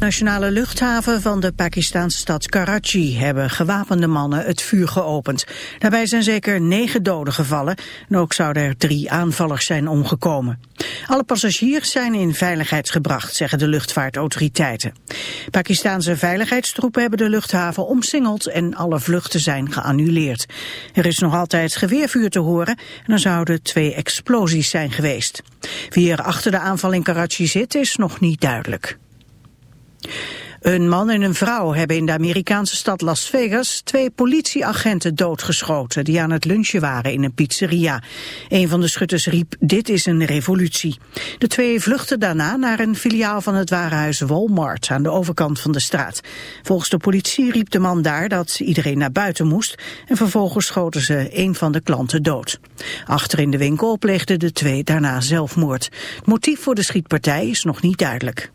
Nationale luchthaven van de Pakistanse stad Karachi hebben gewapende mannen het vuur geopend. Daarbij zijn zeker negen doden gevallen en ook zouden er drie aanvallers zijn omgekomen. Alle passagiers zijn in veiligheid gebracht, zeggen de luchtvaartautoriteiten. Pakistanse veiligheidstroepen hebben de luchthaven omsingeld en alle vluchten zijn geannuleerd. Er is nog altijd geweervuur te horen en er zouden twee explosies zijn geweest. Wie er achter de aanval in Karachi zit is nog niet duidelijk. Een man en een vrouw hebben in de Amerikaanse stad Las Vegas twee politieagenten doodgeschoten die aan het lunchen waren in een pizzeria. Een van de schutters riep, dit is een revolutie. De twee vluchtten daarna naar een filiaal van het warenhuis Walmart aan de overkant van de straat. Volgens de politie riep de man daar dat iedereen naar buiten moest en vervolgens schoten ze een van de klanten dood. Achter in de winkel pleegden de twee daarna zelfmoord. Het motief voor de schietpartij is nog niet duidelijk.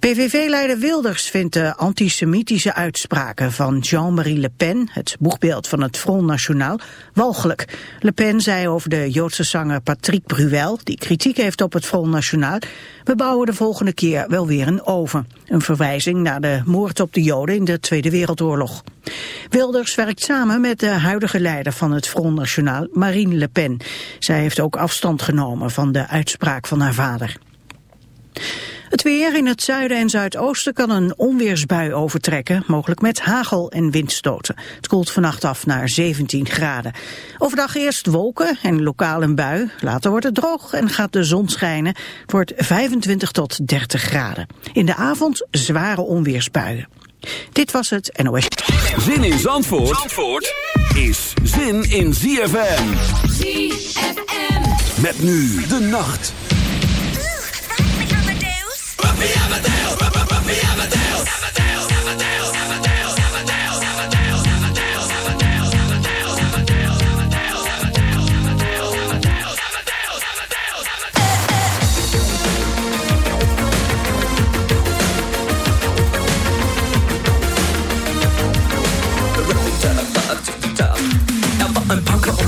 PVV-leider Wilders vindt de antisemitische uitspraken van Jean-Marie Le Pen, het boegbeeld van het Front National, walgelijk. Le Pen zei over de Joodse zanger Patrick Bruel, die kritiek heeft op het Front National, we bouwen de volgende keer wel weer een oven. Een verwijzing naar de moord op de Joden in de Tweede Wereldoorlog. Wilders werkt samen met de huidige leider van het Front National, Marine Le Pen. Zij heeft ook afstand genomen van de uitspraak van haar vader. Het weer in het zuiden en zuidoosten kan een onweersbui overtrekken, mogelijk met hagel en windstoten. Het koelt vannacht af naar 17 graden. Overdag eerst wolken en lokaal een bui. Later wordt het droog en gaat de zon schijnen. Het wordt 25 tot 30 graden. In de avond zware onweersbuien. Dit was het NOS. Zin in Zandvoort, Zandvoort is zin in ZFM. ZFM. Met nu de nacht. Yeah.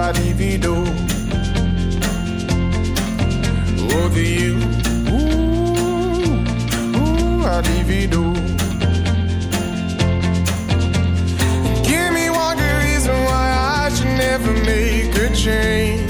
pa-di-di-do. Oh, the you. Ooh, ooh, I do. Give me one good reason why I should never make a change.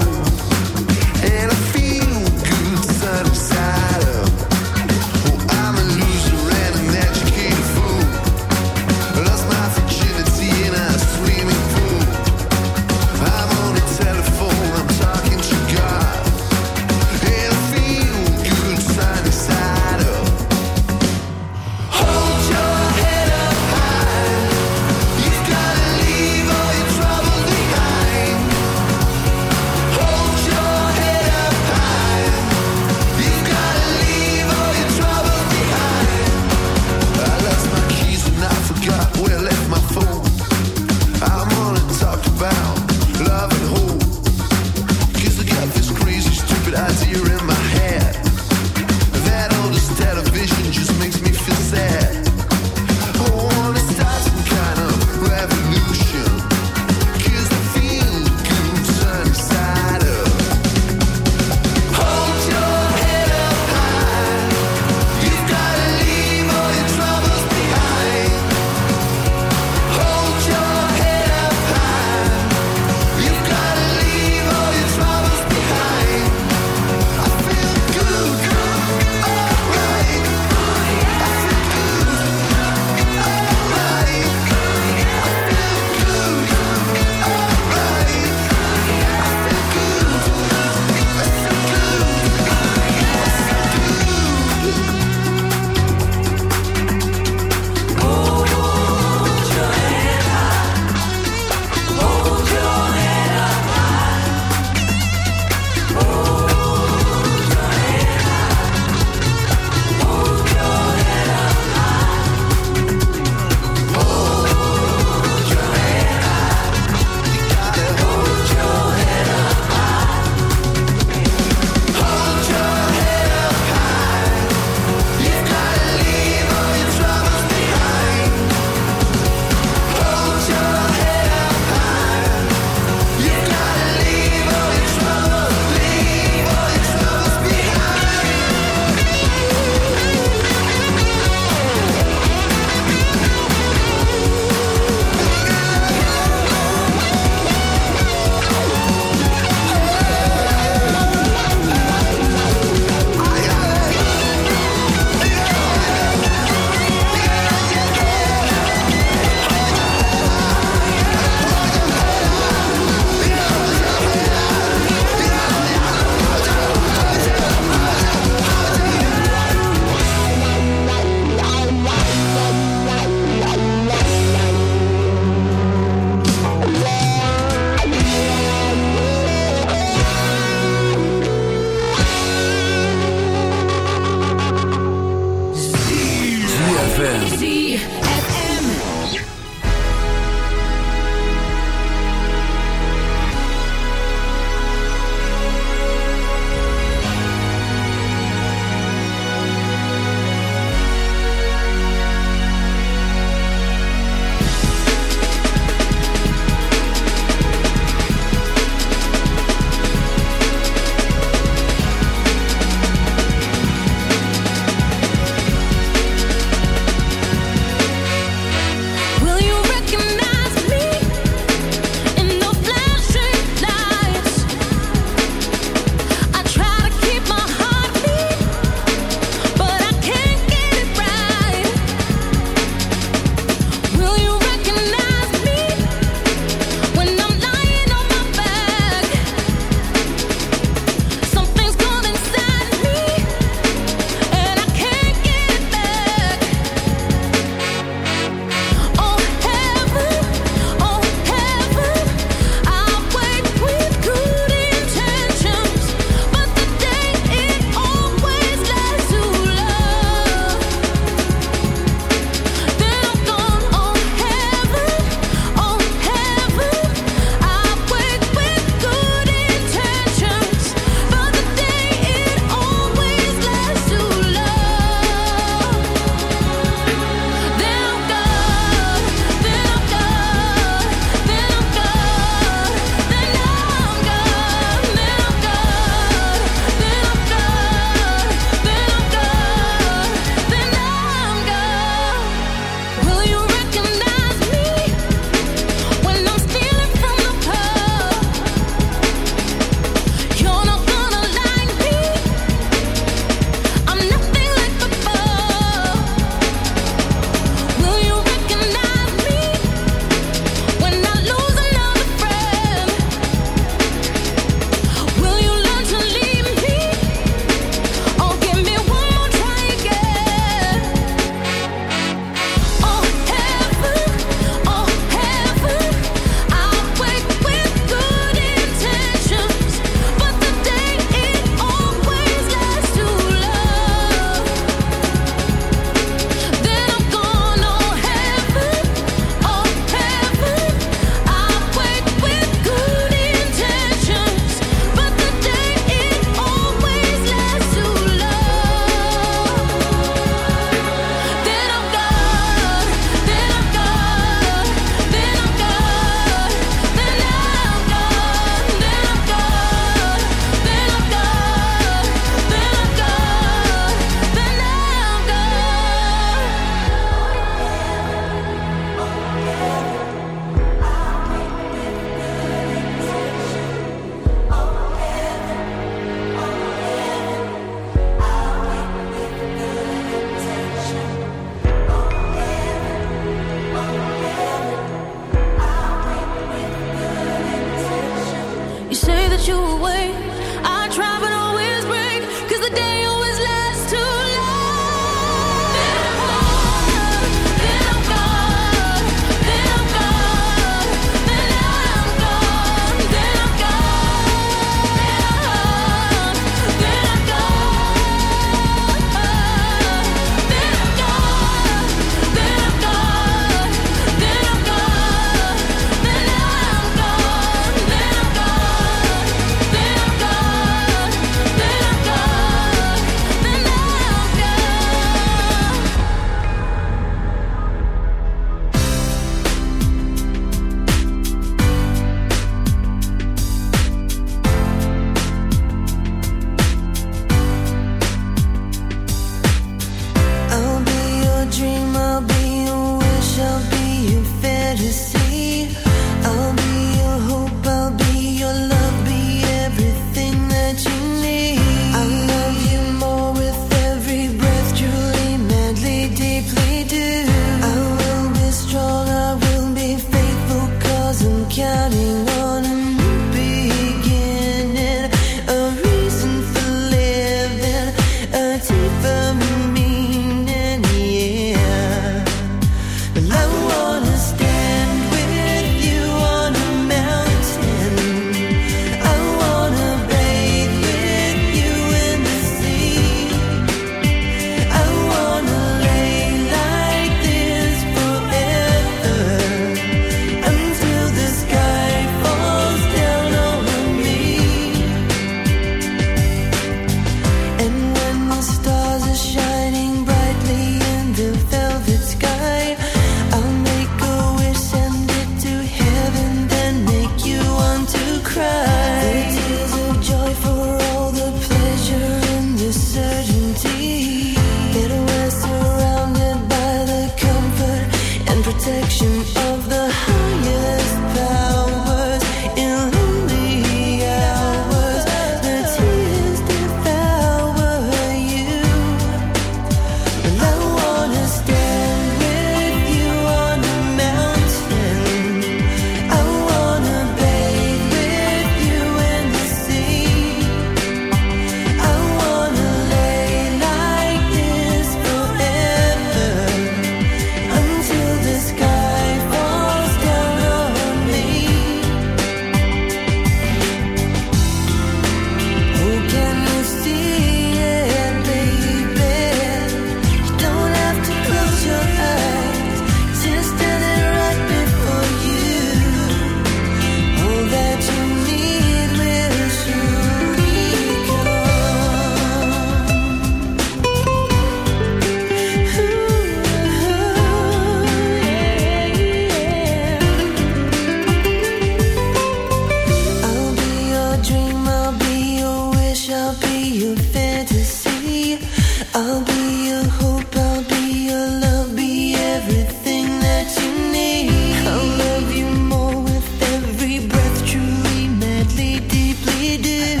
do.